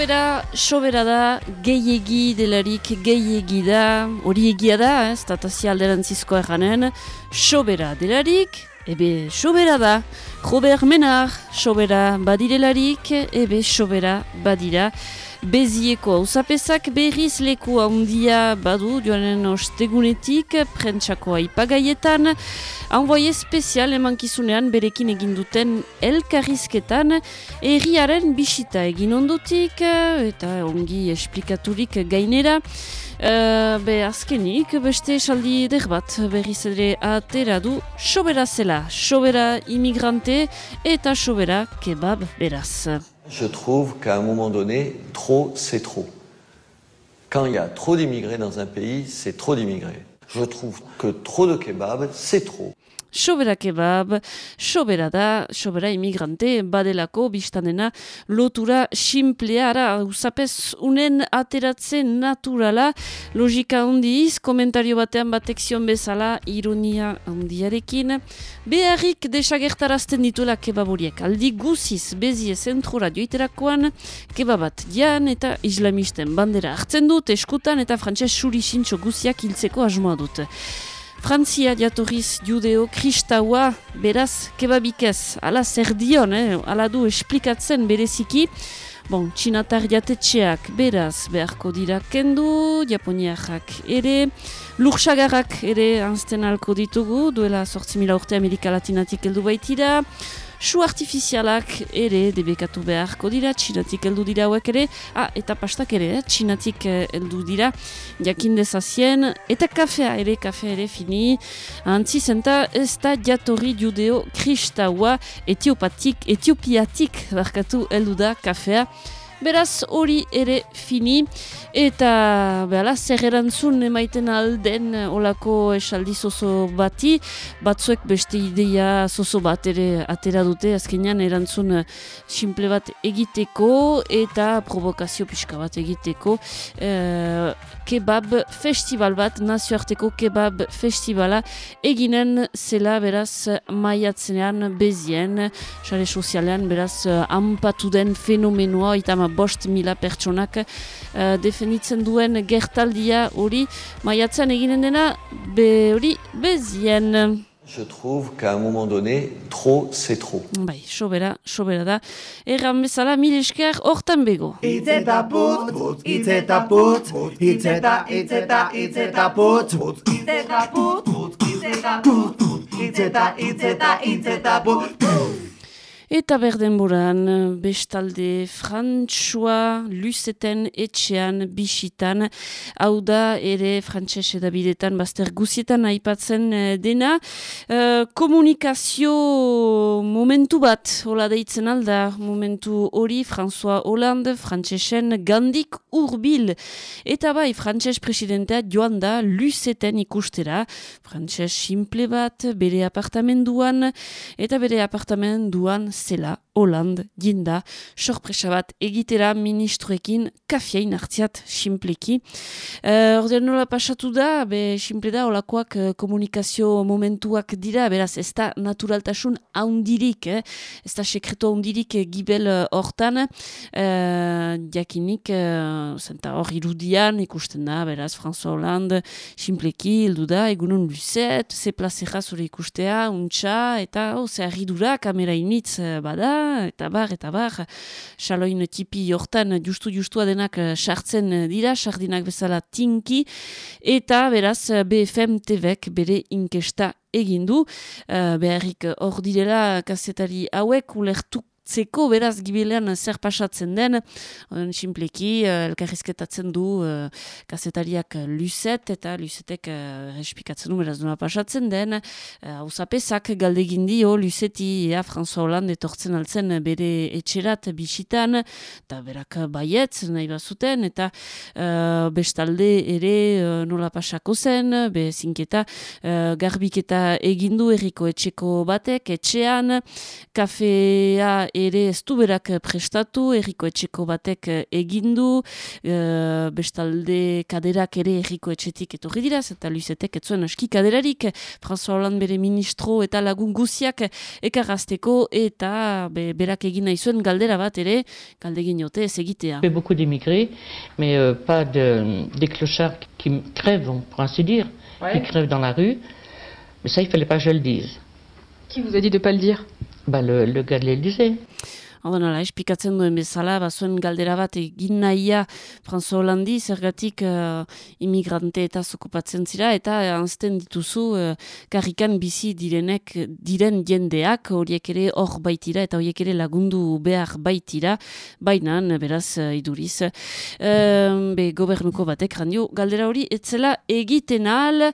Sobera, sobera da, gehiegi delarik gehiegi da, hori egia da, ez, tatazia alderantzizko erranen, sobera delarik, ebe sobera da, Robert Menar, sobera badirelarik, ebe sobera badira, Bezieko hausapezak berriz leku handia badu joanen ostegunetik prentsako aipagaietan. Envoie espezial emankizunean berekin eginduten elkarrizketan erriaren bisita egin ondutik eta ongi esplikaturik gainera. Uh, be azkenik beste esaldi der bat berriz ere atera du sobera zela, sobera imigrante eta sobera kebab beraz. Je trouve qu'à un moment donné, trop, c'est trop. Quand il y a trop d'immigrés dans un pays, c'est trop d'immigrés. Je trouve que trop de kebab, c'est trop. Sobera kebab, sobera da, sobera imigrante, badelako biztanena, lotura simpleara, usapez unen ateratzen naturala, logika handiz, komentario batean batek zion bezala, ironia handiarekin, beharrik desagertarazten dituela kebaburiek, aldi guziz, bezie zentrora joiterakoan, kebabat dian eta islamisten bandera hartzen dut, eskutan eta frantxez suri sintxo guziak hiltzeko asmoa dut. Frantzia diatoriz judeo kristaua beraz kebabikez, ala zer dion, eh? ala du esplikatzen bereziki, Bon, txinatar jatetxeak beraz beharko dira kendu, japoniarrak ere, lursagarrak ere anzten alko ditugu, duela sortzi mila urte Amerika Latinatik heldu baitira, Su artifizialak ere debekatu beharko dira, txinatik heldu dira hauek ere, ah, eta pastak ere, eh, txinatik eh, heldu dira, jakin dezazien, eta kafea ere, kafea ere fini, antzi zenta ez da jatorri judeo kristaua etiopatik, etiopiatik barkatu heldu da kafea, Beraz hori ere fini. Eta behala zer erantzun emaiten alden olako esaldi zozo bati? Batzuek beste ideia zozo bat ere atera dute azkenean erantzun simple bat egiteko eta provokazio pixka bat egiteko. E, kebab festival bat nazioarteko kebab festivala eginen zela beraz maiatzenean bezien sare sozialean beraz ampatu den fenomenoa eta bost mila pertsonak uh, definitzen duen gertaldia hori maiatzen eginen dena be hori bezien. Je trouve qu'à un moment donné, trop, c'est trop. Bai, sobera, sobera da. Erran bezala, mil esker, hortan bego. Itzeta putz, itzeta putz, itzeta, itzeta, itzeta putz, itzeta putz, itzeta putz, itzeta, itzeta, itzeta putz. Eta berdenboran, bestalde Frantsua Luzeten etxean bisitan, hau da ere frantses edabidetan bazter guzietan aipatzen eh, dena. Uh, komunikazio momentu bat, hola deitzen alda, momentu hori François Hollande, frantsesen gandik urbil. Eta bai, frantses presidentea joan da Luzeten ikustera, frantses simple bat, bere apartamenduan, eta bere apartamenduan zela Holand ginda sorpresa bat egitera ministroekin kafein hartziat simpleki. Uh, Ordean nola pasatu da, be simple da, olakoak uh, komunikazio momentuak dira, beraz ez da naturaltasun haundirik, eh? ez da sekreto haundirik gibel hortan, uh, diakinik, uh, zenta hor irudian ikusten da, beraz François Hollande simpleki hildu da, egunon luzet, ze plazera zure ikustea, untxa, eta oh, ze arridura, kamera initz bada, eta bar, eta bar, xaloin tipi hortan justu-justua denak eh, sartzen dira, sardinak bezala tinki, eta beraz BFM TVek bere inkesta egindu, uh, beharrik hor direla kasetari hauek ulertuk zeko beraz gibilean zer pasatzen den, oden simpleki, uh, elkarrizketatzen du uh, kazetariak luzet eta luzetek respikatzen du beraz duna pasatzen den, hausapezak uh, galdegin dio luzeti ea François Hollande etortzen altzen bere etxerat bisitan, eta berak baiet nahi bazuten, eta uh, bestalde ere uh, nola pasako zen, be zinketa uh, garbiketa egindu erriko etxeko batek, etxean, kafea ere ez du berak prestatu, erriko etxeko batek egindu, e, bestalde kaderak ere erriko etxetik etorri dira, eta luizetek etzuen aski kaderarik, François Hollande bere ministro eta lagun guziak ekarrazteko, eta be, berak egin nahi zuen galdera bat ere, galdegin jote ez egitea. Beaucoup d'immigrés, mais euh, pas de, des clochards qui crèvent, pour ainsi dire, ouais. qui crèvent dans la rue. Mais ça, il fallait pas que je le dise. Qui vous a dit de pas le dire? Bah, le, le gars de l'Élysée. Hau nola, espikatzen duen bezala, bazuen galdera bat egin nahia Franzo Hollandi, zergatik uh, imigrante eta zokupatzen zira, eta anzten dituzu uh, karrikan bizi direnek, diren jendeak, horiek ere hor baitira, eta horiek ere lagundu behar baitira, bainan, beraz, uh, iduriz. Uh, be, gobernuko batek, randio, galdera hori, etzela egiten al,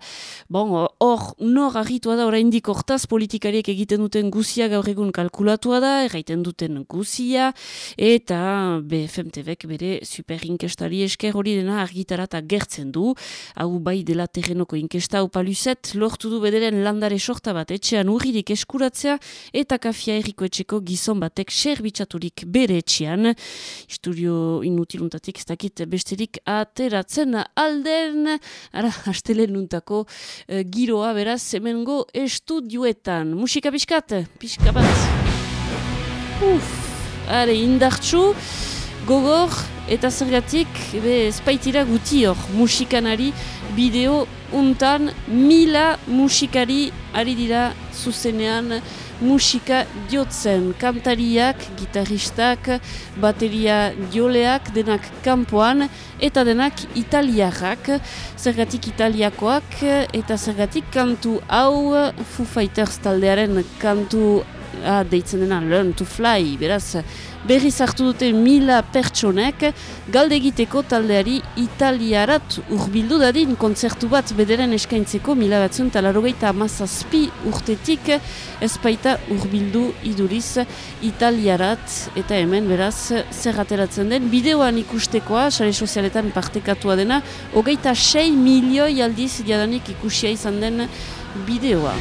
bon, hor, nor agitua da, oraindik hortaz, politikariek egiten duten guzia gaur egun kalkulatua da, erraiten duten guzia, eta BFMTVek bere super inkestari esker hori dena argitara eta gertzen du, hau bai dela terrenoko inkesta hau paluzet, lortu du bederen landare sorta bat etxean urririk eskuratzea, eta kafia erriko etxeko gizon batek serbitxaturik bere etxean, isturio inutiluntatik ez dakit besterik ateratzen alden, ara, hastelen nuntako uh, giroa beraz hemengo estudioetan. Musika pixkat, pixka bat. Uff! Are indartsu, gogor eta zergatik espaitira guti hor musikanari bideo untan mila musikari ari dira zuzenean musika diotzen kantariak, gitarristak, bateria joleak, denak kanpoan eta denak italiarrak, zergatik italiakoak eta zergatik kantu hau Foo Fighters taldearen kantu ah, deitzen dena Learn to Fly, beraz, berri zartu dute mila pertsonek, galde egiteko taldeari italiarat urbildu dadin kontzertu bat bederen eskaintzeko mila batzun talarogeita amazazpi urtetik ezpaita urbildu iduriz italiarat eta hemen beraz zerrateratzen den bideoan ikustekoa, sare sozialetan partekatua dena, hogeita 6 milioi aldiz jadanik ikusia izan den bideoa.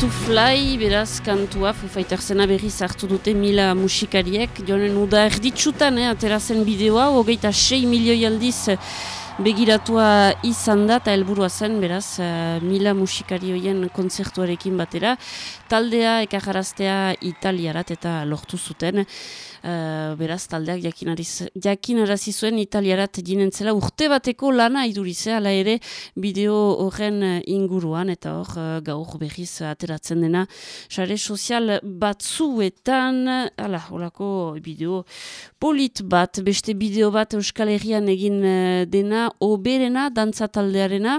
To Fly, beraz, kantua, Foo Fightersena berriz hartu dute mila musikariek, jonen uda erditsutan, eh, aterazen bideoa, hogeita 6 milioi aldiz begiratua izan da, eta helburua zen, beraz, uh, mila musikarioien kontzertuarekin batera, taldea ekajaraztea italiarat eta lortu zuten, uh, beraz, taldeak jakinarazi zuen italiarat ginentzela urte bateko lana idurizea, ala ere, bideo horren inguruan, eta hor, uh, gaur berriz ateratzen dena, sare sozial batzuetan, ala, holako bideo polit bat, beste bideo bat Euskal Herrian egin dena, oberena dantza taldearena,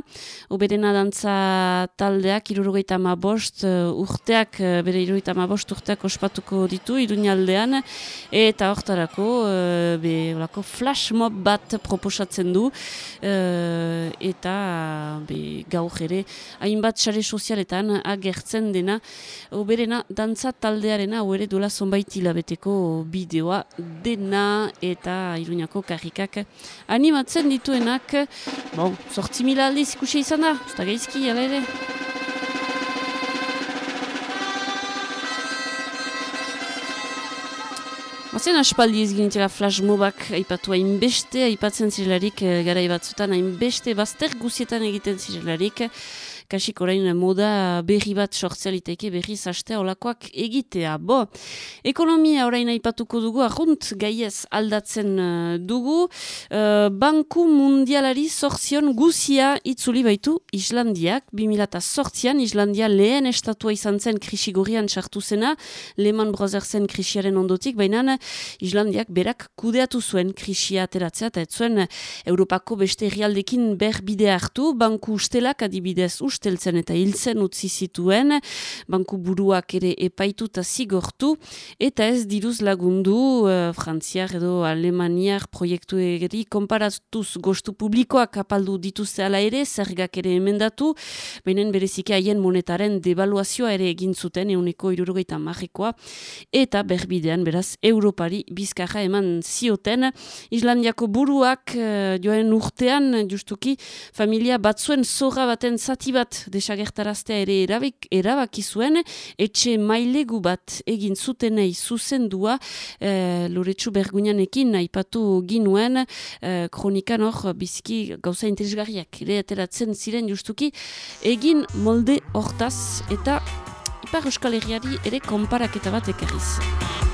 oberena dantza taldeak irurogeita ma bost urteak, bere irurogeita ma bost urteak ospatuko ditu iruñaldean, eta hortarako olako flash mob bat proposatzen du, eta be, gaur ere, hainbat sare sozialetan agertzen dena, oberena dantza taldearena, hau ere duela zonbait hilabeteko bideoa dena, eta iruñako karrikak animatzen dituena denak, bon, sortzi mila aldiz ikusia izan da, usta gaizki, ala ere. Mazen aspaldi ez ginitela flash mobak aipatu hainbeste, aipatzen zirelarik eh, gara batzutan hainbeste bazter guzietan egiten zirelarik, kasik orain moda berri bat sortzialiteke berri zastea olakoak egitea. Bo, ekonomia orain aipatuko dugu, ahunt gaiez aldatzen uh, dugu, uh, Banku Mundialari sortzion guzia itzuli baitu Islandiak, 2008an Islandia lehen estatua izan zen krisigorian sartu zena, Lehman Brothersen krisiaren ondotik, baina Islandiak berak kudeatu zuen krisia ateratzea, eta ez zuen Europako beste herrialdekin berbide hartu, banku ustelak adibidez usteltzen eta hiltzen utzi zituen, banku buruak ere epaituta zigortu, eta ez diruz lagundu uh, frantziar edo alemaniar proiektu egeri konparatuz gostu publikoak apaldu dituzte ala ere, zergak ere emendatu, benen berezike haien monetaren devaluazioa ere egin zuten, euneko irurogeita marrekoa, eta berbidean, beraz, Europari bizkarra eman zioten, Islandiako buruak uh, joen urtean, justuki, familia batzuen zorra baten zati bat bat desagertaraztea ere erabik, erabaki zuen, etxe mailegu bat egin zutenei zuzendua, e, loretsu berguinanekin aipatu ginuen, e, kronikan hor biziki gauza interesgarriak, ere ateratzen ziren justuki, egin molde hortaz eta Ipar Euskal Herriari ere konparaketa bat ekarriz.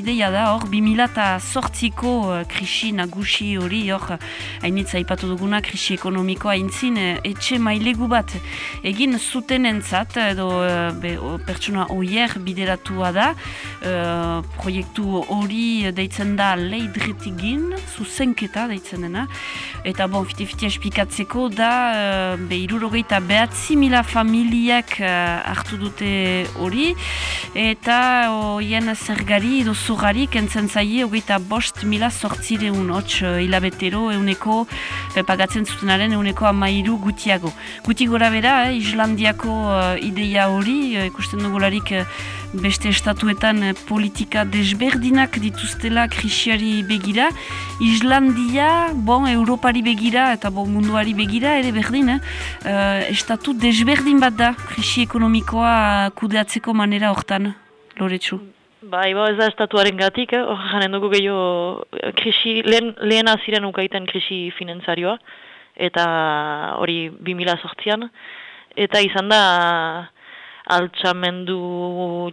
Ideia da hor, 2008ko uh, krisi nagusi hori hor, hainitza ipatu duguna krisi ekonomikoa intzin, uh, etxe mailegu bat egin zuten entzat, edo be, pertsona oier bideratua da, uh, proiektu hori deitzen da leidretigin, zuzenketa deitzen dena, eta bon, fiti-fiti espikatzeko da, be, irurogeita behatzi mila familiak hartu dute hori, eta oien zergari, edo zurari kentzen zaie hogeita bost mila sortzireun hotx uh, hilabetero euneko e, pagatzen zutenaren euneko amairu gutiago. Guti gora bera, eh, Islandiako uh, ideia hori, uh, ikusten dugularik uh, beste estatuetan politika desberdinak dituztela krisiari begira. Islandia, bon, Europari begira eta bon, munduari begira ere berdin, uh, estatu desberdin bat da krisi ekonomikoa kudeatzeko manera hortan, Loretsu. Bai, bo, ez da estatuaren gatik, eh? hor janen dugu gehiago eh, krisi, lehen, lehen aziren ukaiten krisi finanzarioa, eta hori 2000 sortzian, eta izan da altxamendu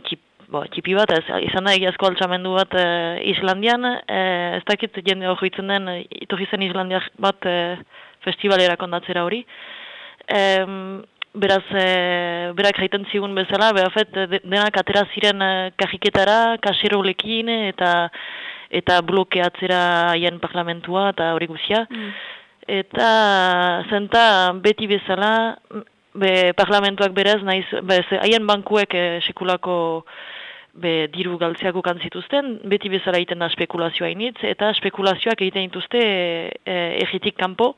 txip, bo, txipi bat, ez, izan da egiazko altxamendu bat eh, Islandian, eh, ez dakit jende hori den, itorri zen Islandiak bat eh, festivalera kondatzera hori, beraz, e, berak jaiten zigun bezala, behafet, denak atera ziren e, kajiketara, kaserolekin, eta eta blokeatzera haien parlamentua, eta hori guzia. Mm. Eta zenta beti bezala, be, parlamentuak beraz, naiz, haien bankuek e, sekulako be, diru galtzeako kantzituzten, beti bezala egiten da spekulazioa initz, eta spekulazioak egiten dituzte e, egitik kanpo,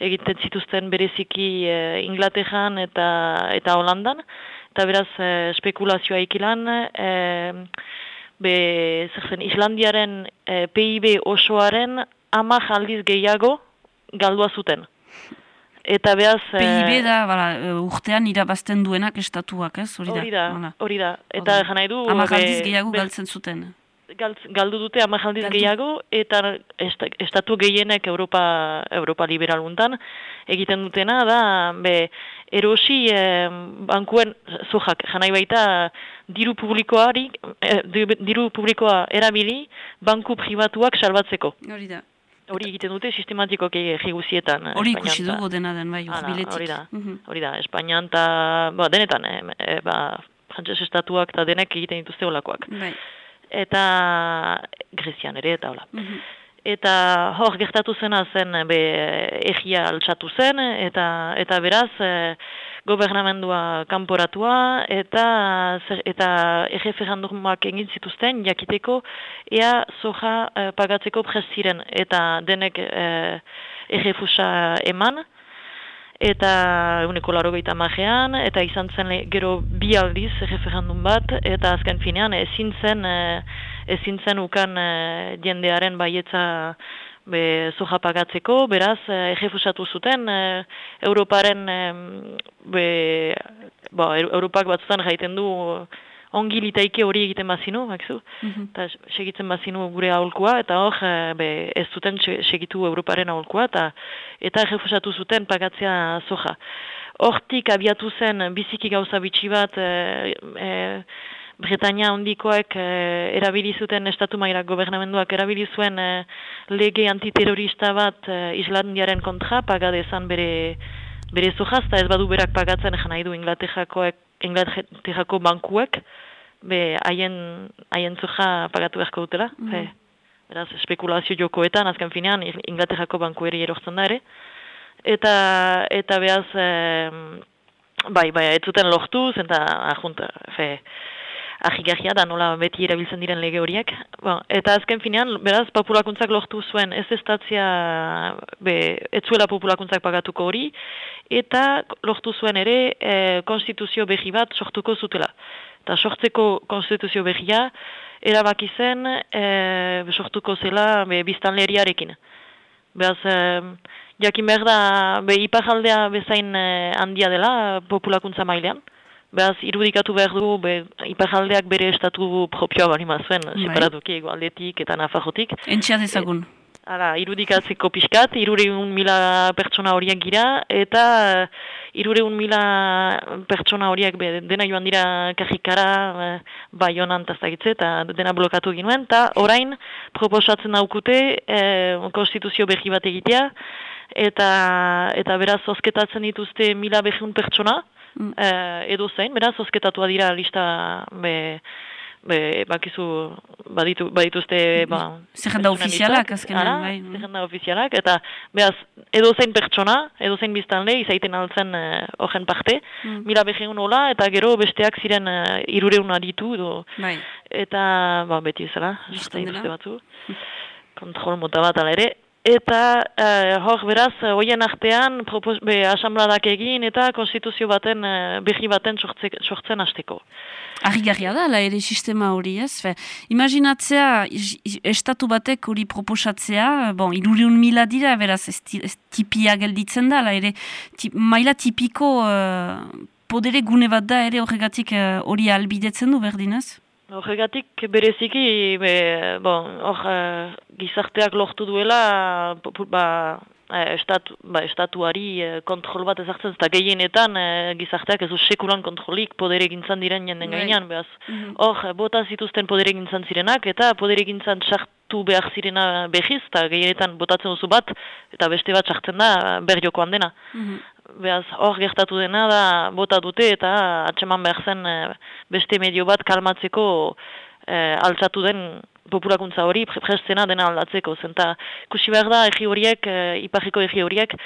egiten zituzten bereziki e, Inglaterran eta eta Holandan, eta beraz e, spekulazioa ikilan, e, be, zen, Islandiaren e, PIB osoaren ama aldiz gehiago galdua zuten. Eta behaz... PIB da, bala, urtean irabazten duenak estatuak, ez? Hori da, hori da. Eta jana edu... Ama aldiz gehiago galtzen zuten galdu dute amajaldiz gehiago, eta estatu gehienek Europa, Europa liberaluntan egiten dutena da, be, erosi eh, bankuen zojak, janai baita diru publikoari, eh, diru publikoa erabili banku privatuak salbatzeko. Hori da. Hori egiten dute sistematikoak eguzietan. Hori ikusi dugu dena den, bai, Hori da, mhm. hori da, Espainian eta, ba, denetan, eh, ba, frantzes estatuak eta denek egiten dituzte olakoak. Bai eta Grezian ere eta hola. Mhm. Eta hor gertatu zena zen be, egia altxatu zen eta, eta beraz e, gobernamendua kanporatua eta eta egefe jandumak egin zituzten jakiteko ea soja e, pagatzeko ziren eta denek e, egefusa eman eta uneko laro gaita magean, eta izan zen gero bi aldiz referendum bat, eta azken finean ezin zen, e, ezin zen ukan e, jendearen baietza be, zoja pagatzeko, beraz, e, ejefusatu zuten, Europaren, be, ba, Europak batzutan gaiten du, ongi litaike hori egiten bazinu, bakzu, mhm. eta segitzen bazinu gure aholkua, eta hor, eh, be, ez zuten segitu Europaren aholkua, eta eta refusatu zuten pagatzea soja. Hortik abiatu zen biziki gauza bitxi bat, e, e, Bretania hondikoek e, erabili zuten estatu maira gobernamenduak erabili zuen lege antiterrorista bat e, Islandiaren kontra pagadezan bere bere zojaz, ez badu berak pagatzen egin nahi du Inglaterrako bankuek, be haien haien zuja pagatu beharko dutela. Mm beraz, spekulazio jokoetan, azken finean, Inglaterrako bankueri erortzen da ere. Eta, eta behaz, bai, bai, ez zuten lortu, zenta, ahunta, fe, ahigarria da nola beti erabiltzen diren lege horiek. Bon, eta azken finean, beraz, populakuntzak lortu zuen ez estatzia, be, ez zuela populakuntzak pagatuko hori, eta lortu zuen ere e, konstituzio behi bat sortuko zutela eta sortzeko konstituzio behia, erabaki zen e, sortuko zela be, biztanleriarekin. Beaz, e, jakin behar da, be, ipajaldea bezain e, handia dela populakuntza mailean. Beaz, irudikatu behar du, be, ipajaldeak bere estatu propioa bali mazuen, bai. separatuki egualdetik eta nafajotik. Entxeaz ezagun. Hala, irudikatzeko pixkat, irureun mila pertsona horiek gira, eta irureun mila pertsona horiek be, dena joan dira kajikara, e, bai honan eta dena blokatu ginuen, eta orain proposatzen daukute e, konstituzio behi bat egitea, eta, eta beraz osketatzen dituzte mila behun pertsona, mm. e, edo zein, beraz osketatua dira lista be, be, bakizu baditu, badituzte ba, zerrenda ofizialak azkenan bai. zerrenda ofizialak eta behaz edo zein pertsona edo zein biztanle izaiten altzen uh, parte mm. mila beheun hola eta gero besteak ziren uh, irureun aditu edo, bai. eta ba, beti ezela batzu kontrol mota bat ala ere Eta uh, hor beraz, hoien artean asambladak egin eta konstituzio baten, uh, behi baten sortze, sortzen hasteko. Arrigarria da, la ere sistema hori ez. Fe, imaginatzea, estatu batek hori proposatzea, bon, iruriun mila dira, beraz, ez, ez tipia gelditzen da, la ere, tip, maila tipiko uh, podere gune bat da, ere horregatik hori uh, albidetzen du berdinez? Horregatik bereziki, be, bon, hor, uh, gizarteak lortu duela, ba, eh, estatu, ba, estatuari uh, kontrol bat ezartzen, eta gehienetan uh, gizarteak ez du sekulan kontrolik podere gintzan diren jenden bai. gainean, behaz. Hor, mm -hmm. bota zituzten podere gintzan zirenak, eta podere gintzan sartu behar zirena behiz, eta gehienetan botatzen duzu bat, eta beste bat sartzen da, jokoan dena. Mm Beaz, hor gertatu dena da bota dute eta atseman behar zen eh, beste medio bat kalmatzeko e, altzatu den populakuntza hori prestena dena aldatzeko. Zenta, kusi behar da, egi horiek, e, iparriko egi horiek,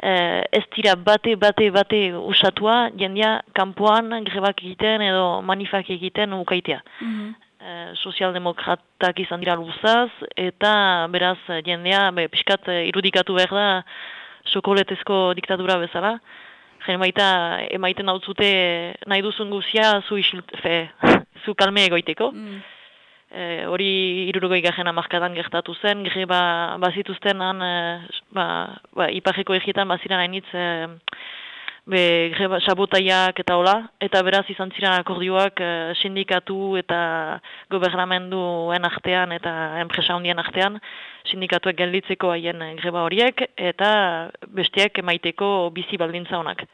e, ez dira bate, bate, bate usatua, jendia kanpoan grebak egiten edo manifak egiten ukaitea. Mm sozialdemokratak izan dira luzaz, eta beraz jendea, be, piskat, irudikatu behar da, sokoletezko diktadura bezala. Jene baita, emaiten hau zute nahi duzun guzia zu, isult, fe, zu kalme egoiteko. Mm. E, hori irurgoi gajena markadan gertatu zen, greba bazituzten han, e, ba, ba, ipajeko egietan baziran hainitz, e, be, greba sabotaiak eta hola, eta beraz izan ziren akordioak e, sindikatu eta gobernamenduen artean eta enpresa hundien artean, sindikatuak gelditzeko haien greba horiek, eta besteak emaiteko bizi baldintza honak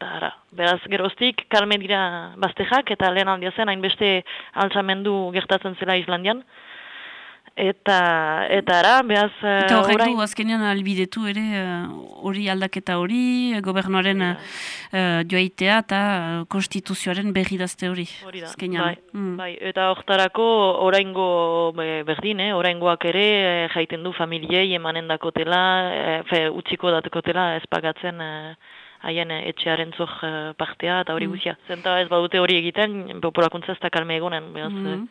ara, beraz geroztik kalme dira baztejak eta lehen aldia zen hainbeste altzamendu gertatzen zela Islandian. Eta, eta ara, behaz... Eta horrek orain... du, azkenean albidetu ere eh, hori aldaketa hori, gobernuaren uh, joaitea eta konstituzioaren berri dazte hori. Hori da, bai, mm. bai, eta hortarako oraingo berdin, eh, oraingoak ere jaiten du familiei emanen dakotela, fe, utziko datekotela ez pagatzen haien eh, etxearen zor uh, partea eta hori mm. guzia. Zenta ez badute hori egiten, populakuntza ez da kalme egonen, behaz, mm -hmm.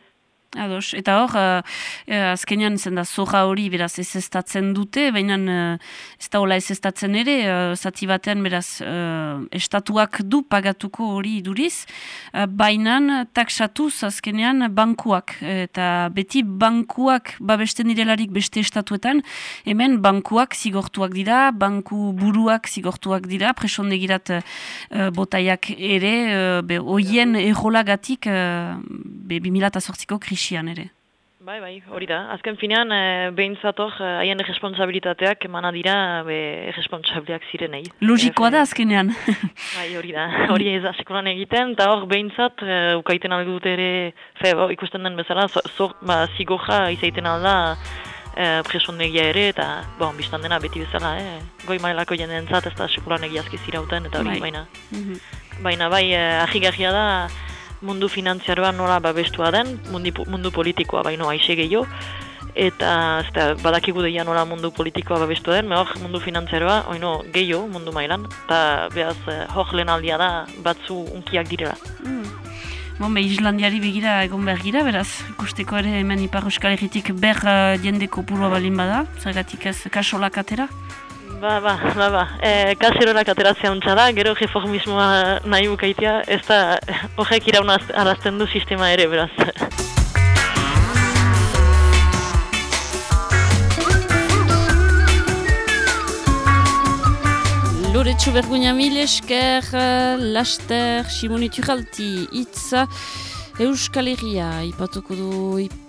Ados, eta hor, uh, azkenean zen da zoja hori beraz ez estatzen dute, baina uh, ez da hola ez estatzen ere, uh, zati batean beraz uh, estatuak du pagatuko hori duriz, uh, baina taksatuz azkenean bankuak, eta beti bankuak babesten direlarik beste estatuetan, hemen bankuak zigortuak dira, banku buruak zigortuak dira, presondegirat uh, botaiak ere, uh, be, oien errolagatik, uh, be, 2008ko krisi krisian ere. Bai, bai, hori da. Azken finean, e, behintzat haien responsabilitateak emana dira, be, responsabiliak zirenei. Logikoa da azkenean. bai, hori da. Hori ez asekulan egiten, eta hor behintzat, e, ukaiten algo dut ere, fe, bo, ikusten den bezala, zor, ba, zigoja izaiten alda, e, presondegia ere, eta, bon, biztan dena beti bezala, eh? goi mailako jenden entzat, ez da sekulan egiazki zirauten, eta hori, bai. baina. Mm Baina, bai, e, da, mundu finantziaroa nola babestua den, mundu, mundu politikoa baino aixe gehiago, eta zeta, badakigu deia nola mundu politikoa babestua den, mehor mundu finantziaroa oino gehiago mundu mailan, eta behaz eh, hor lehen aldia da batzu unkiak direla. Mm. Bon, be, Islandiari begira egon behar gira, beraz, ikusteko ere hemen ipar euskal egitik ber uh, jendeko purua balin bada, zergatik ez kasolak atera? Ba, ba, ba, ba. E, kaseronak ateratzea untsa da, gero reformismoa nahi bukaitia, ez da horrek irauna arazten du sistema ere, beraz. Loretsu berguina mil esker, laster, simonitu jalti, itza, Euskal Herria, ipatuko du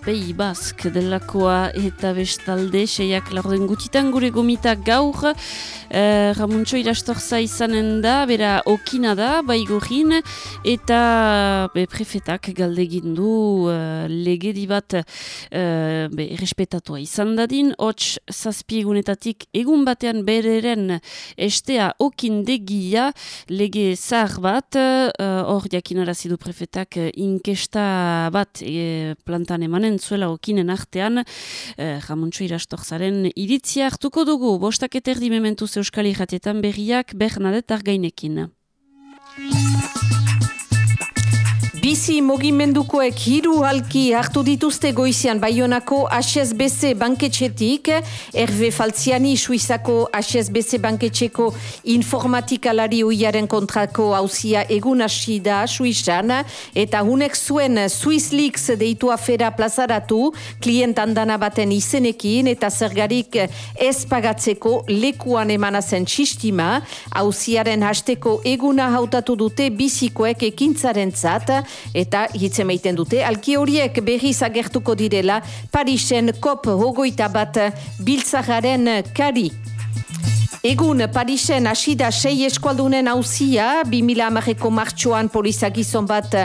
ipei bask delakoa eta bestalde, seiak laurden gutitan gure gomita gaur, eh, Ramuntxo irastorza izanen da, bera okina da, baigorin, eta be, prefetak galdegin du eh, legedi bat eh, be, errespetatua izan dadin, hots zazpiegunetatik egun batean bereren estea okin degia lege zahar bat, eh, hor eh, jakinarazidu prefetak inkes festa bat e, plantan emanen zuela okinen artean, e, jamuntxo irastorzaren iritzia hartuko dugu, bostak eterdi mementuz euskali jatetan berriak Bernadet Argainekin. Bizi mogimendukoek hiru halki hartu dituzte goizian Bayonako HSBC banketxetik, Herve Falziani Suizako HSBC banketxeko informatikalari uiaren kontrako hauzia egun hasi da Suizan, eta hunek zuen Swiss Leaks deitu afera plazaratu, klient andana baten izenekin, eta zergarik ez pagatzeko lekuan emanazen txistima, hauziaren hasteko eguna hautatu dute bizikoek ekintzaren zat, eta hitze meiten dute alki horiek berriz agertuko direla Parisen kop hogoita bat biltzagaren kari. Egun, Parisen asida sei eskualdunen hauzia, 2000 amareko martxoan poliza gizon bat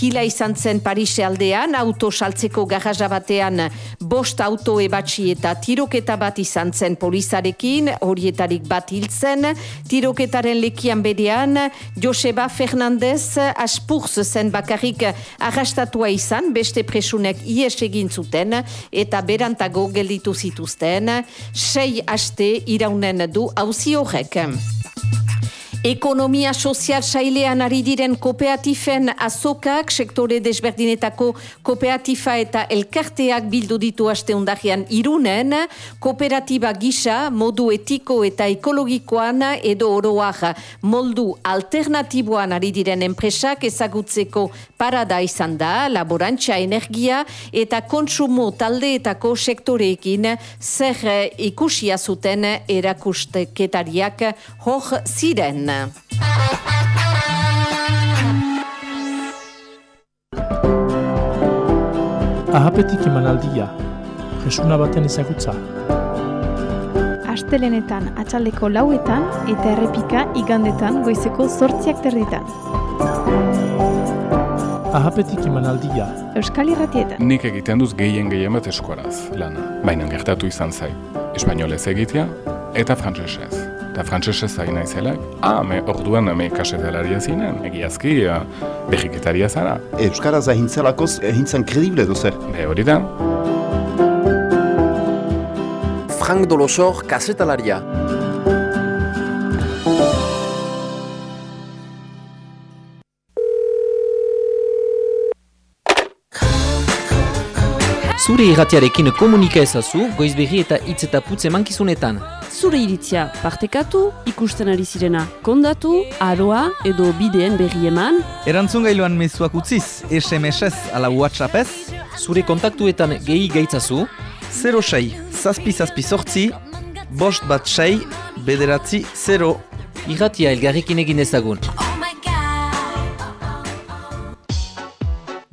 hila izan zen Parise aldean, auto saltzeko garraja batean bost auto ebatxi eta tiroketa bat izan zen polizarekin, horietarik bat hiltzen, tiroketaren lekian bedean, Joseba Fernandez aspurz zen bakarrik arrastatua izan, beste presunek ies egin zuten, eta berantago gelditu zituzten, sei haste iraunen du hauzi horrek. Ekonomia sozial sailean ari diren kooperatifen azokak, sektore desberdinetako kooperatifa eta elkarteak bildu ditu aste undagian irunen, kooperatiba gisa, modu etiko eta ekologikoan edo oroak moldu alternatiboan ari diren enpresak ezagutzeko parada izan da, laborantza energia eta kontsumo taldeetako sektoreekin zer ikusia zuten erakusteketariak hor ziren. Ahapetik emanaldia, jesuna baten ezagutza. Astelenetan atxaldeko lauetan eta errepika igandetan goizeko sortziak terditan. Ahapetik emanaldia. Euskal Irratietan. Nik egiten duz gehien gehien bat eskuaraz, lana. Baina gertatu izan zai. Espainolez egitea eta frantzesez eta frantzese zain naizelak, ah, me orduan me kasetelaria zinen, egiazki, uh, behiketaria zara. Euskaraz ahintzelakoz, ahintzan kredible duzer. Be hori da. Frank Dolosor kasetalaria. Zure irratiarekin komunika ezazu, goizberri eta hitz eta putze mankizunetan. Zure iritzia partekatu, ikusten ari zirena kondatu, aroa edo bideen berri eman. Erantzun gailuan mezuak utziz, SMS-ez ala WhatsApp-ez. Zure kontaktuetan gehi gaitzazu. 06, zazpi zazpi sortzi, bost bat sei, bederatzi 0. Irratia elgarrekin egin ezagun.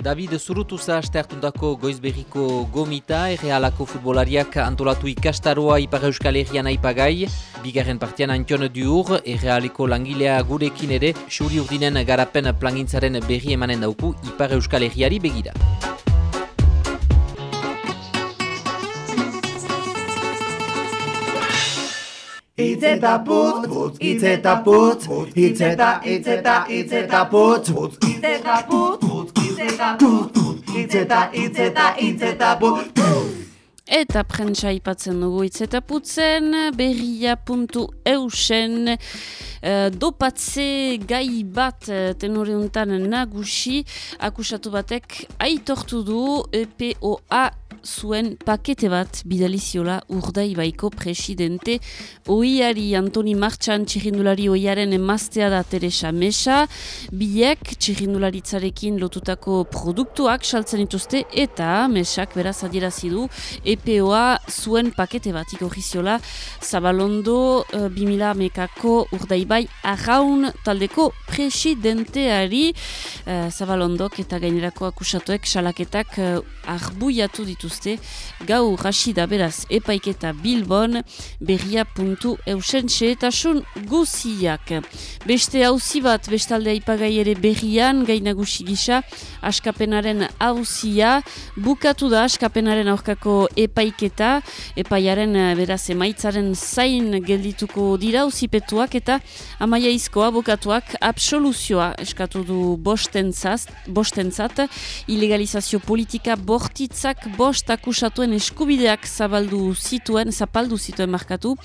David Zurutuza aste hartundako goizberriko gomita, errealako futbolariak antolatu ikastaroa Ipar Euskal Herrian aipagai, bigarren partian Antion Duur, errealiko langilea gurekin ere, xuri urdinen garapen plangintzaren berri emanen dauku Ipar Euskal Herriari begira. Itzeta putz, putz, itzeta putz, itzeta, itzeta, itzeta putz, itzeta putz, itzeta itzeta, itzeta, itzeta. Eta prentsa ipatzen dugu itzeta putzen, berria.eusen, uh, dopatze gai bat uh, tenoreuntan nagusi, akusatu batek aitortu du EPOA zuen pakete bat bidaliziola urdai baiko presidente oiari. Antoni Martxan txirrindulari oiaren emaztea da Teresa Mesa. Biek txirrindularitzarekin lotutako produktuak saltzen dituzte eta Mesak beraz adierazidu EPOA zuen pakete bat ikorriziola Zabalondo uh, 2000 mekako urdai bai arraun taldeko presidenteari. Uh, Zabalondok eta gainerako akusatuek salaketak uh, arbuiatu dituzte gau rasida beraz epaiketa bilbon berria.eusen txetasun guziak. Beste hauzi bat bestalde aipagai ere berrian gainagusi gisa askapenaren hauzia bukatu da askapenaren aurkako epaiketa. Epaiaren beraz emaitzaren zain geldituko dira auzipetuak eta amaia izko abokatuak absoluzioa eskatu du bostentzat, bostentzat. Ilegalizazio politika bortitzak bost akusatuen eskubideak zabaldu zituen, zapaldu zituen markatu,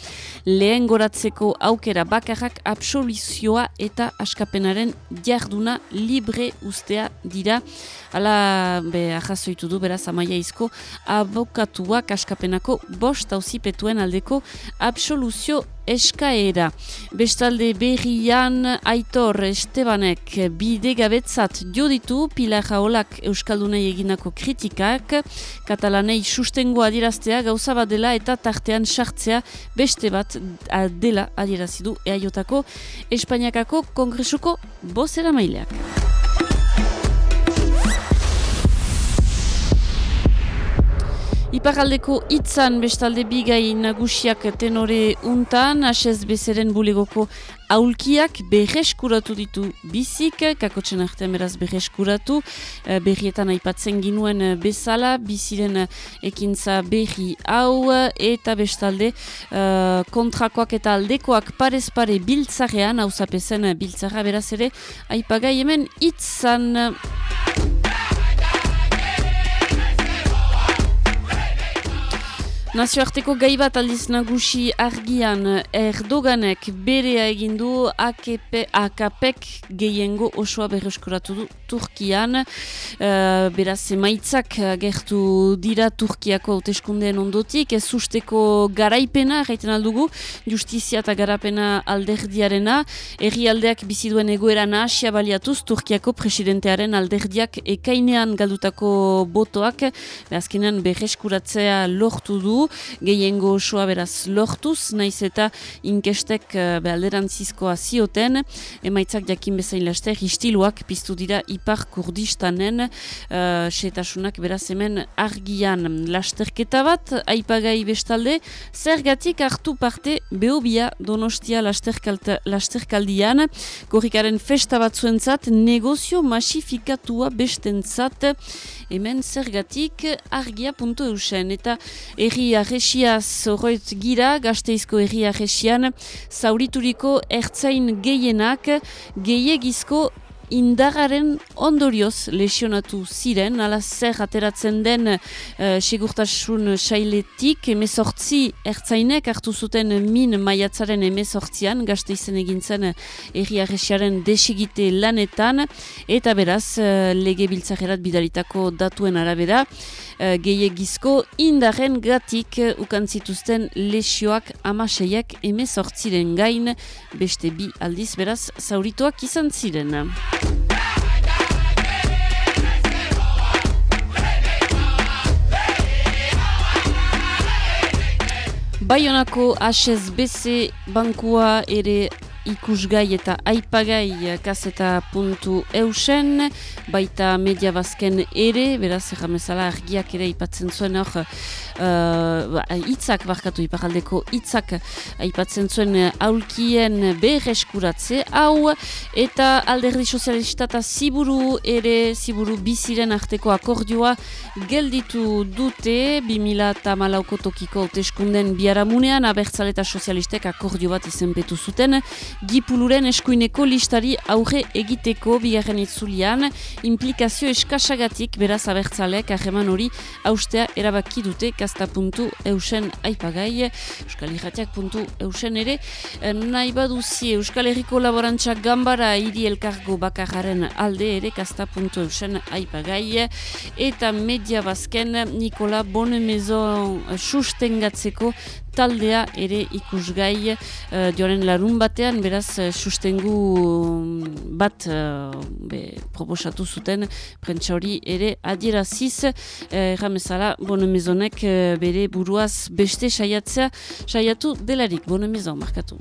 lehen goratzeko aukera bakarrak absoluzioa eta askapenaren jarduna libre ustea dira. Hala, be, ahazoitu du, beraz, amaia izko, abokatuak askapenako bost hauzipetuen aldeko absoluzio eskaera. Bestalde berrian Aitor Estebanek bide gabetzat ditu Pilar Jaolak Euskaldunei eginako kritikak, katalanei sustengoa adiraztea gauza bat dela eta tartean sartzea beste bat dela adirazidu eaiotako Espainiakako Kongresuko bozera maileak. Iparaldeko itzan bestalde bigai nagusiak tenore untan, HSBZ-ren bulegoko aulkiak berreskuratu ditu. Bizik, kakotzen artean beraz berreskuratu, berrietan aipatzen ginuen bezala, biziren ekintza berri hau, eta bestalde kontrakoak eta aldekoak parez pare biltzarean, hau zapezen biltzara beraz ere, aipagai hemen itzan... Nazioarteko gai bat aldiz nagusi argian Erdoganek berea egindu AKP, AKPek gehiengo osoa berreskuratu du Turkian. Uh, beraz, emaitzak gertu dira Turkiako hauteskundeen ondotik. Ez usteko garaipena, gaiten aldugu, justizia eta garapena alderdiarena. Erri aldeak biziduen egoera nahasia baliatuz Turkiako presidentearen alderdiak ekainean galdutako botoak. Azkenean berreskuratzea lortu du gehiengo osoa beraz lortuz, naiz eta inkestek uh, behalderantzizkoa zioten, emaitzak jakin bezain laster, istiluak piztu dira ipar kurdistanen, uh, setasunak beraz hemen argian. Lasterketa bat, aipagai bestalde, zergatik hartu parte behobia donostia lasterkaldian, gorrikaren festa bat zuentzat, negozio masifikatua bestentzat, hemen zergatik argia.eusen, eta erri arresiaz horret gira, gazteizko erri arresian, zaurituriko ertzain gehienak, gehiagizko indararen ondorioz lesionatu ziren, ala zer ateratzen den uh, segurtasun sailetik, emezortzi ertzainek hartu zuten min maiatzaren emezortzian, gazte izen egintzen erri arresiaren desigite lanetan, eta beraz uh, lege biltzakerat bidalitako datuen arabera, uh, gehiagizko indaren gatik uh, ukantzituzten lesioak amaseiak emezortziren gain, beste bi aldiz beraz zaurituak izan ziren. Baionako HSBC bankua ere ikusgai eta aipagai kaseta puntu eusen, baita media bazken ere, beraz erramezala argiak ere ipatzen zuen hor, uh, itzak barkatu iparaldeko itzak aipatzen zuen aulkien berreskuratze hau. Eta alderdi sozialista eta ziburu ere ziburu biziren arteko akordioa gelditu dute. 2000 eta malauko tokiko hauteskunden biaramunean abertzale eta sozialistek akordio bat izenpetu zuten gipuluren eskuineko listari aurre egiteko bigarren itzulian. Implikazio eskasagatik beraz abertzalek aheman hori austea erabaki dute puntu eusen aipagai, Euskal eusen ere, eh, nahi baduzi Euskal Herriko laborantzak gambara hiri elkargo bakararen alde ere eusen aipagai, eta media bazken Nikola Bonemezo sustengatzeko taldea ere ikusgai uh, joaren larun batean, beraz uh, sustengu mm, bat uh, be, proposatu zuten prentsa hori ere adieraziz, uh, erramezala Bonemezonek bere buruaz beste saiatzea saiatu delarik, Bonemezon, markatu.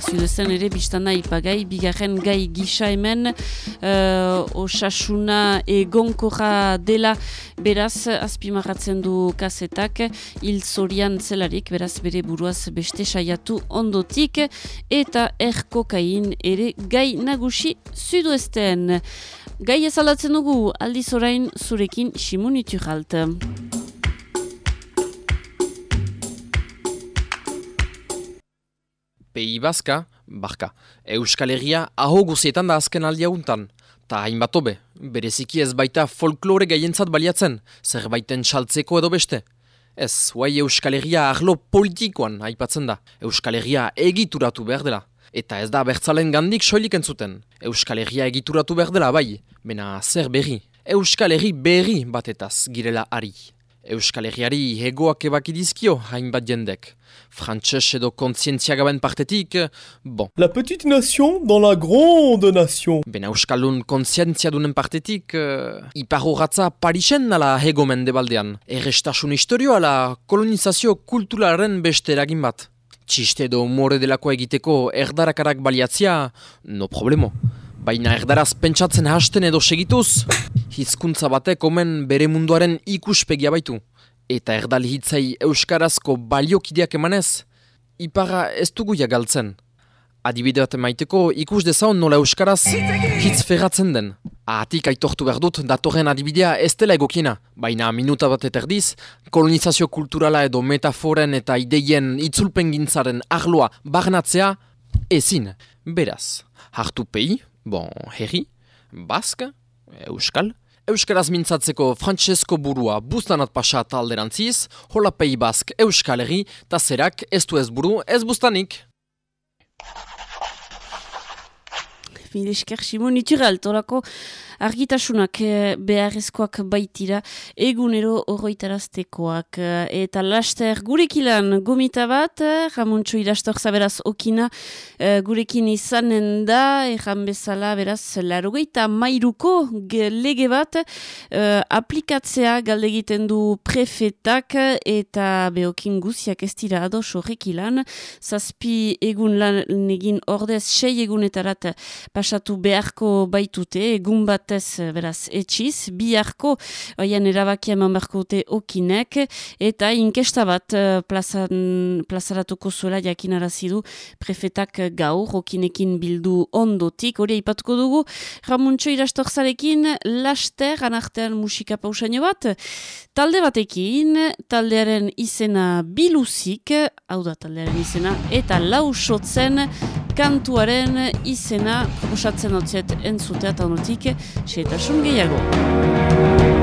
Zudezen ere biztana ipagai, bigarren gai gisa hemen, uh, osasuna egonkorra dela beraz azpimarratzen du kasetak, hil zorian zelarik, beraz bere buruaz beste saiatu ondotik, eta erkokain ere gai nagusi zuduesten. Gai ezalatzen dugu aldiz orain zurekin simunitu jalta. Pei Baska, barka, Euskal Herria aho guzietan da azken aldia untan. Ta hainbat obe, bereziki ez baita folklore gaientzat baliatzen, zerbaiten saltzeko edo beste. Ez, guai Euskal Herria arlo politikoan aipatzen da. Euskal Herria egituratu behar dela. Eta ez da bertzalen gandik soilik entzuten. Euskal Herria egituratu behar dela bai, bena zer berri. Euskal Herri berri batetaz girela ari. Euskal Herriari hegoak ebakidizkio hainbat jendek. Frantses edo kontzientzia gaben partetik, bon. La petite nation dans la grande nation. Ben Euskaldun kontzientzia dunen partetik, uh, ipar horatza Parisen nala hego mendebaldean. Errestasun historio ala kolonizazio kulturaren beste eragin bat. Txiste edo more delako egiteko erdarakarak baliatzia, no problemo. Baina erdaraz pentsatzen hasten edo segituz, hizkuntza batek omen bere munduaren ikuspegia baitu. Eta erdal hitzai euskarazko baliokideak emanez, ipara ez dugu jagaltzen. Adibide bat maiteko ikus dezaun nola euskaraz hitz ferratzen den. Ahatik aitortu behar dut datorren adibidea ez dela egokiena, baina minuta bat eterdiz, kolonizazio kulturala edo metaforen eta ideien itzulpen gintzaren arloa barnatzea ezin. Beraz, hartu pei, bon, herri, bask, euskal, Euskaraz mintzatzeko Francesco Burua bustanat pasa talderantziz, hola pei bask Euskal Herri, tazerak ez du ez buru ez bustanik. Milesker Simon Itural, tolako argitasunak eh, beharrezkoak baitira egunero horroitaraztekoak. Eh, eta laster gurekilan gomita bat, eh, Ramontxo irastor zaberaz okina gurekin izanen da, erran bezala beraz larogeita mairuko lege bat aplikatzea galdegiten du prefetak eta beokin guziak ez dira ados horrekilan. Zazpi egun lan egin ordez sei egunetarat pasatu beharko baitute, egun bat batez eh, beraz etxiz, biharko oian erabakia eman beharko dute okinek, eta inkesta bat eh, plazan, plazaratuko zuela jakin arazidu prefetak gaur, okinekin bildu ondotik, hori aipatuko dugu, Ramuntxo irastorzarekin, laster, anartean musika pausaino bat, talde batekin, taldearen izena biluzik, hau da taldearen izena, eta lausotzen kantuaren izena osatzen otzet entzutea eta honotik, xetasun gehiago.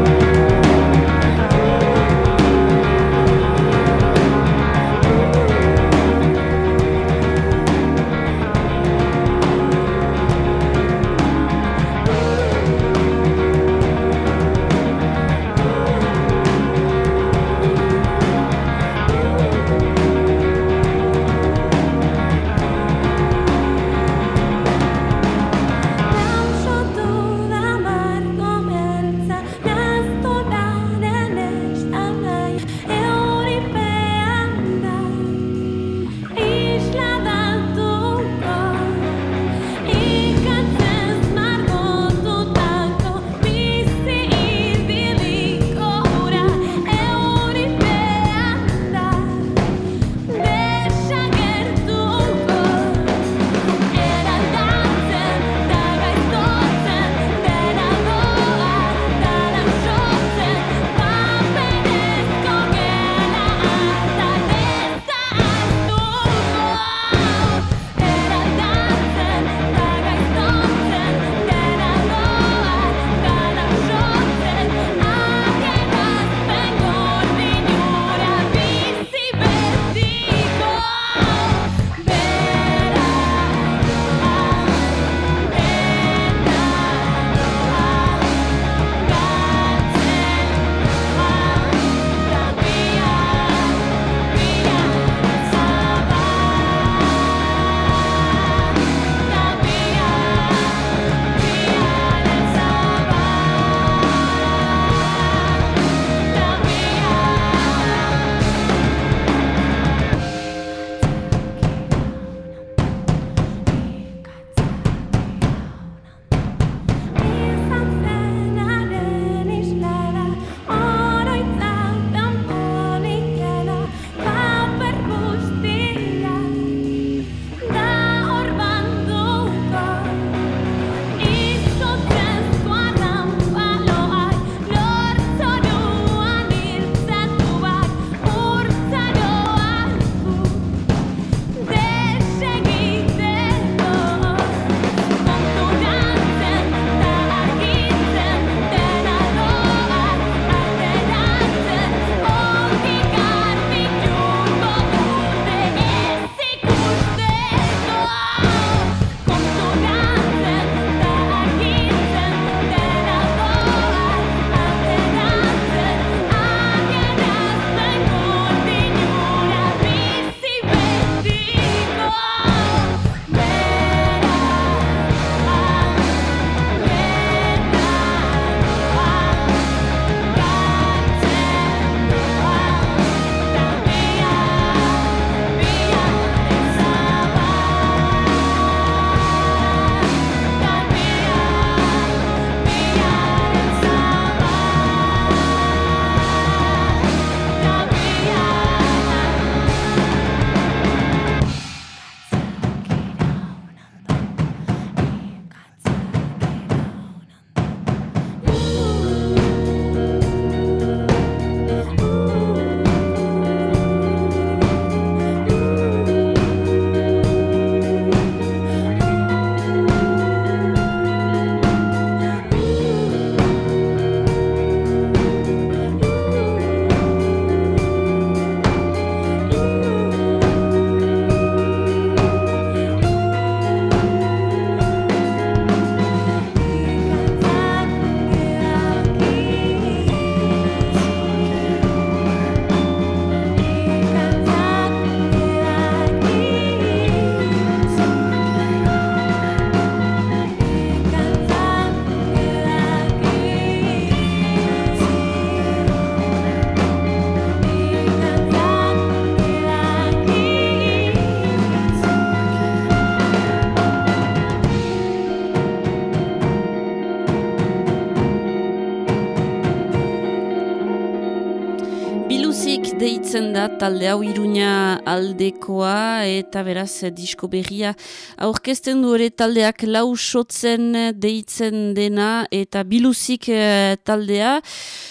Talde hau iruña aldekoa eta beraz disko berria aurkezten du ere taldeak lau sotzen deitzen dena eta biluzik eh, taldea.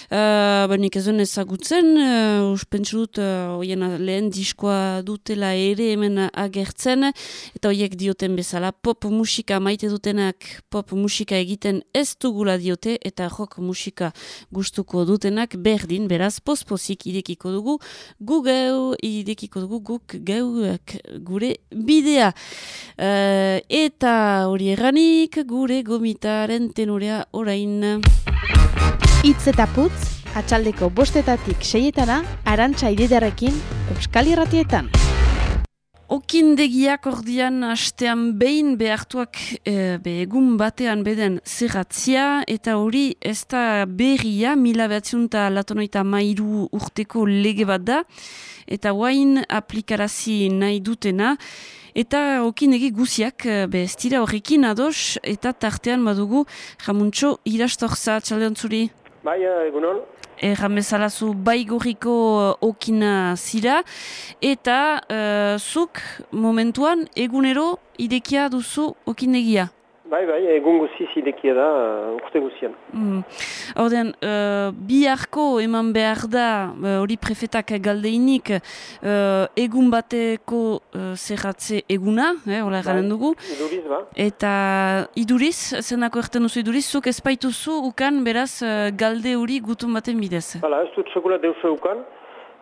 Uh, benik ez duen ezagutzen uh, uspentsu dut uh, lehen diskoa dutela ere hemen agertzen. Eta horiek dioten bezala pop musika maite dutenak pop musika egiten ez dugula diote eta rock musika gustuko dutenak. Berdin beraz pospozik idekiko dugu gu geu idekiko dugu guk geuak gure bidea. Uh, eta hori erranik gure gomitaren tenorea orain. Itz eta putz, atxaldeko bostetatik seietana, arantxa ididarekin, Euskal Irratietan. Okindegiak ordian hastean behin behartuak e, be egun batean beden zerratzia eta hori ez da berria mila behatziunta latonoita mairu urteko lege bat da eta guain aplikarazi nahi dutena eta okindegi guziak e, be ez dira horrekin ados eta tartean badugu jamuntxo irastorza txaldean zuri. Bai, egunon erran bezalazu baigorriko uh, okina zira, eta uh, zuk momentuan egunero idekia duzu okinegia. Bai, bai, egun guziz idekia da, uh, urte guzian. Mm. Horten, uh, biharko eman behar da, uh, hori uh, prefetak galdeinik, uh, egun bateko uh, zerratze eguna, eh, hola bai, dugu. Iduriz, ba. Eta iduriz, zenako erten duzu iduriz, zuk espaituzu ukan beraz uh, galde hori gutun baten bidez. Hala, ez dut sekula deuze ukan,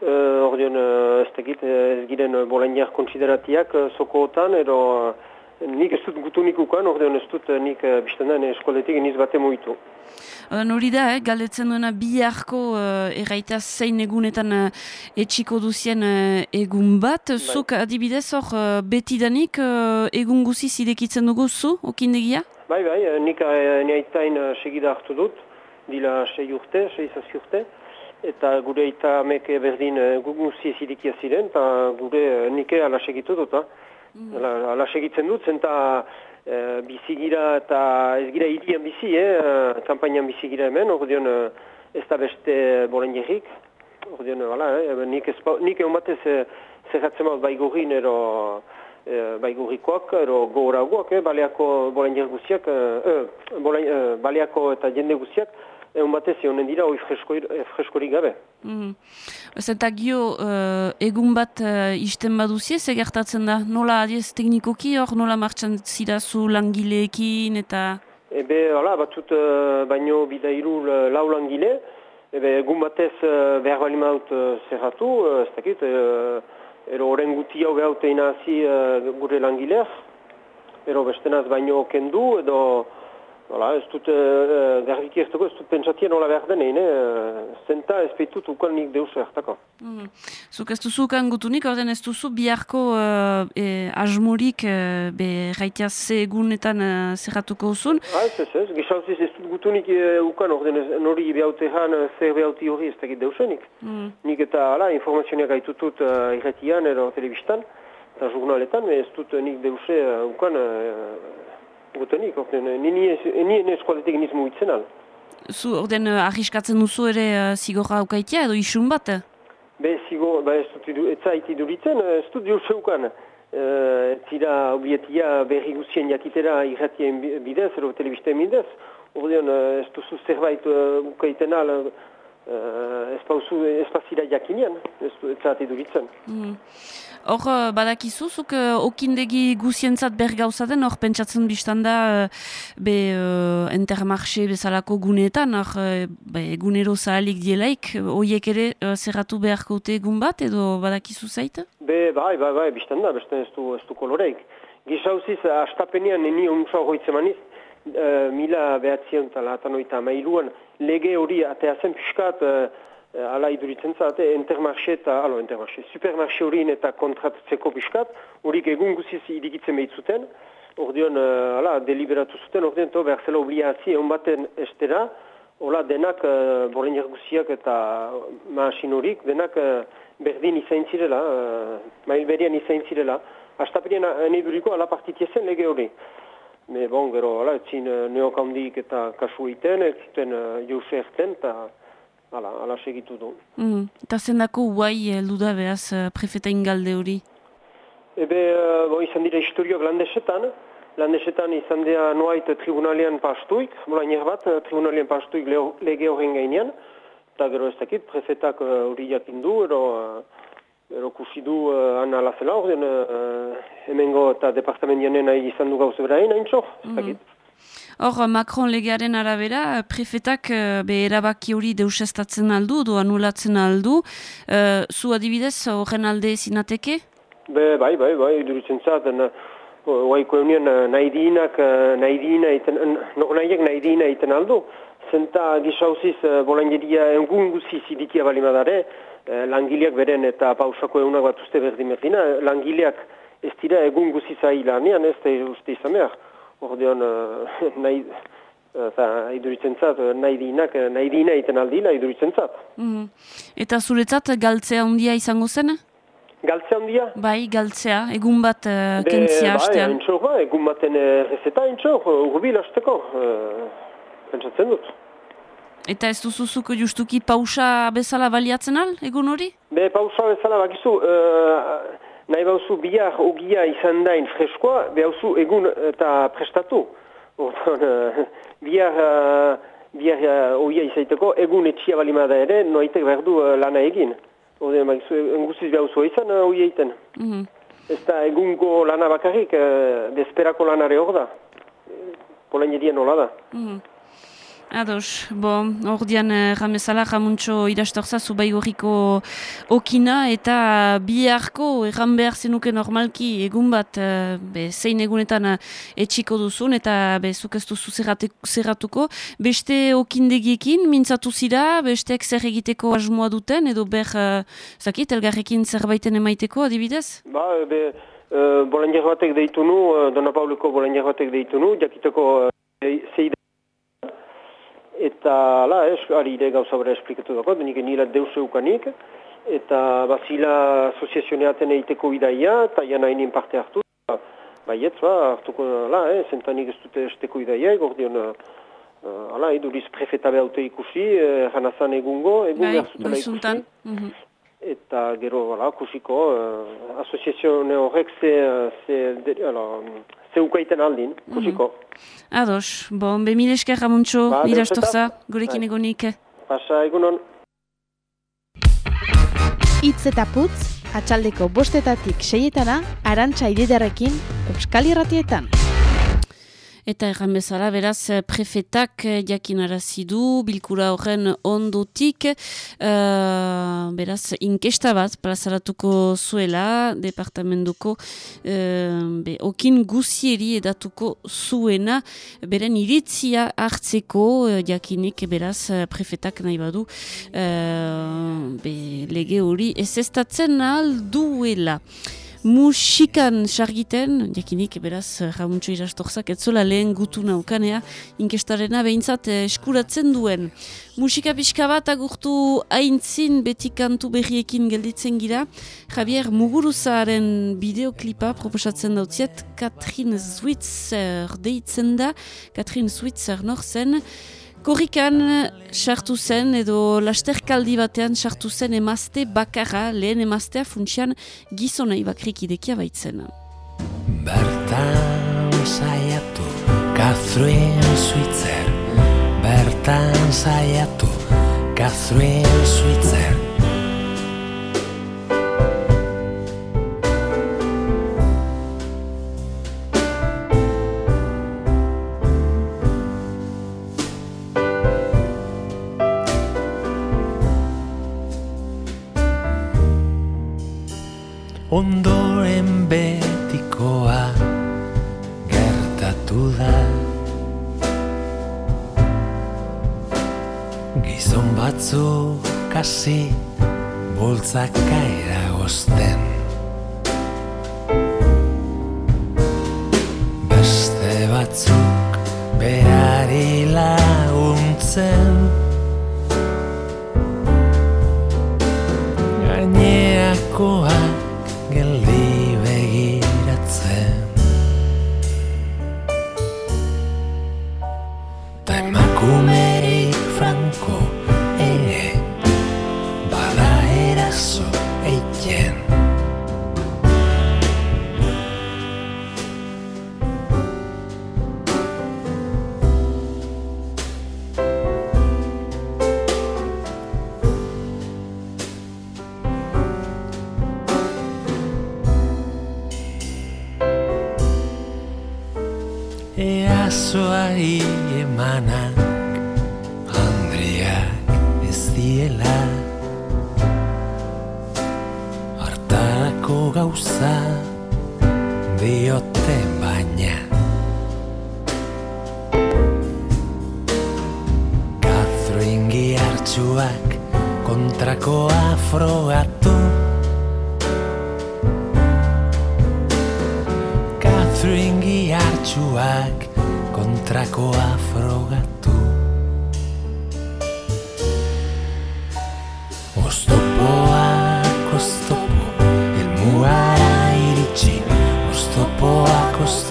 uh, ordean, uh, ez tegit, ez giren uh, konsideratiak uh, sokootan, edo... Uh, Nik ez dut gutunik ukan, ordean ez dut eh, nik uh, bizten eskoletik iniz bate moitu. Hori da, eh, galdetzen duena bi harko uh, erraita zein egunetan uh, etxiko duzien uh, egun bat. Bai. Zuk adibidez hor uh, betidanik uh, egun guzi zidekitzen dugu zu, okindegia? Bai, bai, nik uh, niaitain uh, segida hartu dut, dila sei urte, sei zazi urte. Eta gure eta meke berdin uh, guguzi zidekia ziren, eta gure uh, nike ala segitu dut. Mm. Ala segitzen dut, zenta e, bizigira eta ez gira irian bizi, eh, kampainan bizigira hemen, hor dion ez da beste boren jerrik. Hor dion, bala, eh, nik, nik egon batez zerratzen bat baigurin ero e, baigurikoak, ero gogoragoak, eh, baleako boren guziak, eh, eh, baleako eta jende guziak, egun batez honen dira hori freskorik gabe. Mm. Eta gio, uh, egun bat uh, isten baduzie, ze gertatzen da? Nola adiez teknikoki hor, nola martxan zirazu langileekin eta... Ebe, hala, batzut uh, baino bidairu lau langile, ebe, egun batez uh, behar bali maut uh, zerratu, uh, ez dakit, uh, ero horren guti hau behaute inazi uh, gure langileaz, ero bestenaz baino kendu, edo... Hala, ez dut, garbiki ez dugu, ez dut pentsatien hola behar denein, eh? zenta ez peitut ukan nik deus hartako. Mm. Zuk ez duzu ukan gutunik, orden ez duzu biharko e, asmurik uh, be raitea ze egunetan uh, zerratuko uzun? Ha, ez ez ez, gizauziz ez dut gutunik uh, ukan, orden ez nori behaute zer behauti hori ez dakit deusenik. Mm. Nik eta, hala, informazioak gaitutut uh, irretian edo telebistan, eta jurnaletan, ez dut nik deuse uh, ukan... Uh, gutenik, orden, ni nien eskualetik niz mugitzen al. Zu, orden, uh, arriskatzen duzu ere uh, zigorra aukaitia edo isun bat? Be, zigor, ba, ez dut ez zaiti duritzen, ez dut diur zeukan. Uh, zira obietia berri guzien jakitera irratien bidez, ero telebisten bidez. Orden, uh, ez duzu zerbait uh, ukaiten al, uh, ez pauzu, ez pasira jakinean, ez dut ez zaiti duritzen. Mm. Hor, uh, badakizu, zuk uh, okindegi guzientzat bergauza den, hor pentsatzen biztan da, uh, be, uh, entermarxe bezalako guneetan, hor, uh, egunero zahalik dielaik, horiek ere uh, zerratu beharko egun bat, edo badakizu zaita? Be, bai, bai, bai, biztan da, biztan ez du, ez du koloreik. Gizauziz, astapenean nini onso hoitze maniz, uh, mila tala, atanoita mailuan, lege hori ateazen piskat, Eh, ala iduritzen zate, intermarxe eta, alo, intermarxe, supermarxe horien eta kontratzeko biskat, horik egun guziz idikitzen behitzuten, ordeon, uh, ala, deliberatu zuten, ordeon, to, behar zela obligazi, egon baten estera, hola, denak, uh, boren guziak eta maasin horik, denak uh, berdin izain zirela, uh, mail berian izain zirela, astapenean uh, duriko, ala partitiezen lege hori. Me bon, gero, ala, etzin uh, neokandik eta kasu iten, etziten uh, jose erten, eta Hala, hala segitu du. Mm. Eta zendako guai heldu da behaz eh, prefeta ingalde hori? Ebe, uh, bo, izan dira historioak landesetan, landesetan izan dira noait tribunalian pastuik, bola bat, eh, tribunalian pastuik leo- lege horren gainean, eta gero ez dakit, prefetak eh, hori jakin du, ero, uh, ero kusi du uh, ana alazela hori, uh, hemengo eta departamentianen nahi izan du gauze berain, hain txo, ez dakit. Hor, Macron legearen arabera, prefetak eh, be erabaki hori deusestatzen aldu, do anulatzen aldu. Eh, zu adibidez, horren alde zinateke? Be, bai, bai, bai, iduritzen zaten, oaiko eunien nahi diinak, nahi diina no, nahiak nahi diina iten aldu. Zenta gisauziz, bolangeria engun guziz idikia balimadare, eh, langileak beren eta pausako egunak bat uste berdin berdina, langileak ez dira egun guziz ahilanean, ez da uste izan behar. Ordeon, eh, nahi, eta iduritzen zat, nahi diinak, nahi diina iten aldila iduritzen zat. Mhm. Eta zuretzat galtzea handia izango zen? Galtzea handia? Bai, galtzea, egun bat uh, kentzia bai, hastean. bai, egun baten eh, rezeta haintxo, urbil hasteko, eh, pentsatzen dut. Eta ez duzuzuko justuki pausa bezala baliatzen al, egun hori? Be, pausa bezala bakizu, uh, nahi bauzu bihar ogia izan dain freskoa, behauzu egun eta prestatu. Ordon, uh, bihar, uh, bihar uh, ogia izaiteko, egun etxia balimada ere, noitek behar du uh, lana egin. Ordon, bakizu, enguziz behauzu izan uh, ogia iten. Mhm. Ez da egungo lana bakarrik, uh, bezperako lanare hor da. Polainerien nola da. Mhm. Ados, bo, ordian eh, ramezala jamuntxo irastorza zubai horriko okina eta biharko erran behar zenuke normalki egun bat eh, be, zein egunetan eh, etxiko duzun eta be, zuk ez duzu zerratuko. Beste okindegiekin mintzatu zira, besteek zer egiteko asmoa duten edo ber, zakit, elgarrekin zerbaiten emaiteko adibidez? Ba, be, bolanger batek deitu nu, Dona Pauluko batek deitu nu, jakiteko uh, zeide. Eta, la, es, ari ere gauza bera esplikatu dago, nik nila deus eukanik, eta bazila asoziazioneaten egiteko bidaia, eta jana hainin parte hartu, ba, baietz, ba, hartuko, la, eh, zentanik ez dute esteko bidaia, gordion, uh, ala, iduriz prefeta behaute ikusi, eh, janazan egungo, egun Bai, behar zutela ikusi. Eta gero, voilà, kusiko, uh, asoziazione horrek ze, ze, de, ala, ze ukaiten aldin, kusiko. Ados, bon, be mil esker jamuntxo Ba, irastorza, gurekin Bai. egonik. Pasa, egunon. Itz eta putz, atxaldeko bostetatik seietana, arantxa ididarekin, Euskal Irratietan. Eta erran bezala, beraz, eh, prefetak eh, jakinarazi du, bilkura horren ondotik, eh, beraz, inkesta bat plazaratuko zuela, departamentuko, eh, be, okin guzieri edatuko zuena, beren iritzia hartzeko, eh, jakinik, beraz, prefetak nahi badu, eh, be, lege hori ez estatzen ahal duela. Musikan sargiten, jakinik, beraz, Ramuntxo irastorzak, etzola lehen gutu naukanea, inkestarena behintzat eh, eskuratzen duen. Musika pixka bat agurtu haintzin beti kantu berriekin gelditzen gira. Javier Muguruzaren bideoklipa proposatzen dautziet, Katrin Switzer deitzen da, Katrin Switzer nor zen, Korrikan sartu zen edo lasterkaldi batean sartu zen emazte bakarra, lehen emaztea funtsian gizonei bakrik idekia baitzen. Bertan saiatu Catherine Switzer Bertan saiatu Catherine Switzer Ondoren betikoa gertatu da. Gizon batzuk kasi bultzaka eragozten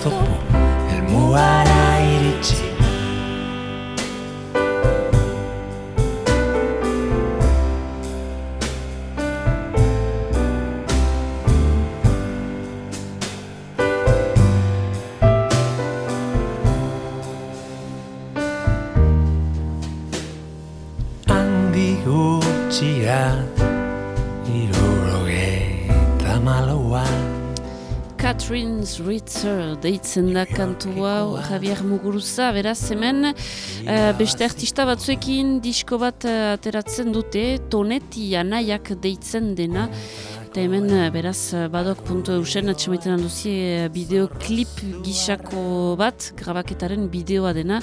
都不。Deitzen da kantu hau Javier Muguruza, beraz hemen eh, beste artista batzuekin disko bat eh, ateratzen dute toneti anaiak deitzen dena. Eta hemen eh, beraz badok.eusen atxemaiten handuzie bideoklip gisako bat grabaketaren bideoa dena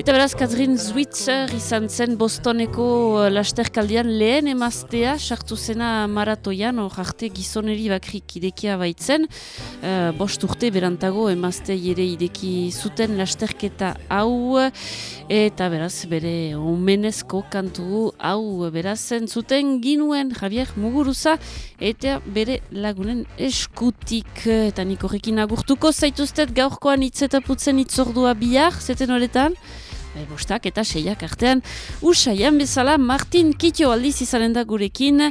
Eta beraz, Catherine Zwitzer izan zen Bostoneko uh, lasterkaldian lehen emaztea, sartu zena maratoian, hor arte gizoneri bakrik idekia baitzen. Uh, bost urte berantago emaztea ere ideki zuten lasterketa hau, eta beraz, bere omenezko kantu hau beraz zuten ginuen Javier Muguruza, eta bere lagunen eskutik. Eta nik horrekin agurtuko zaituztet gaurkoan itzetaputzen itzordua bihar, zeten horretan. Bai, bostak eta seiak artean usaian bezala Martin Kitio aldiz izanen da gurekin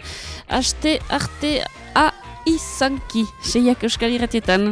aste arte a izanki seiak euskal irratietan.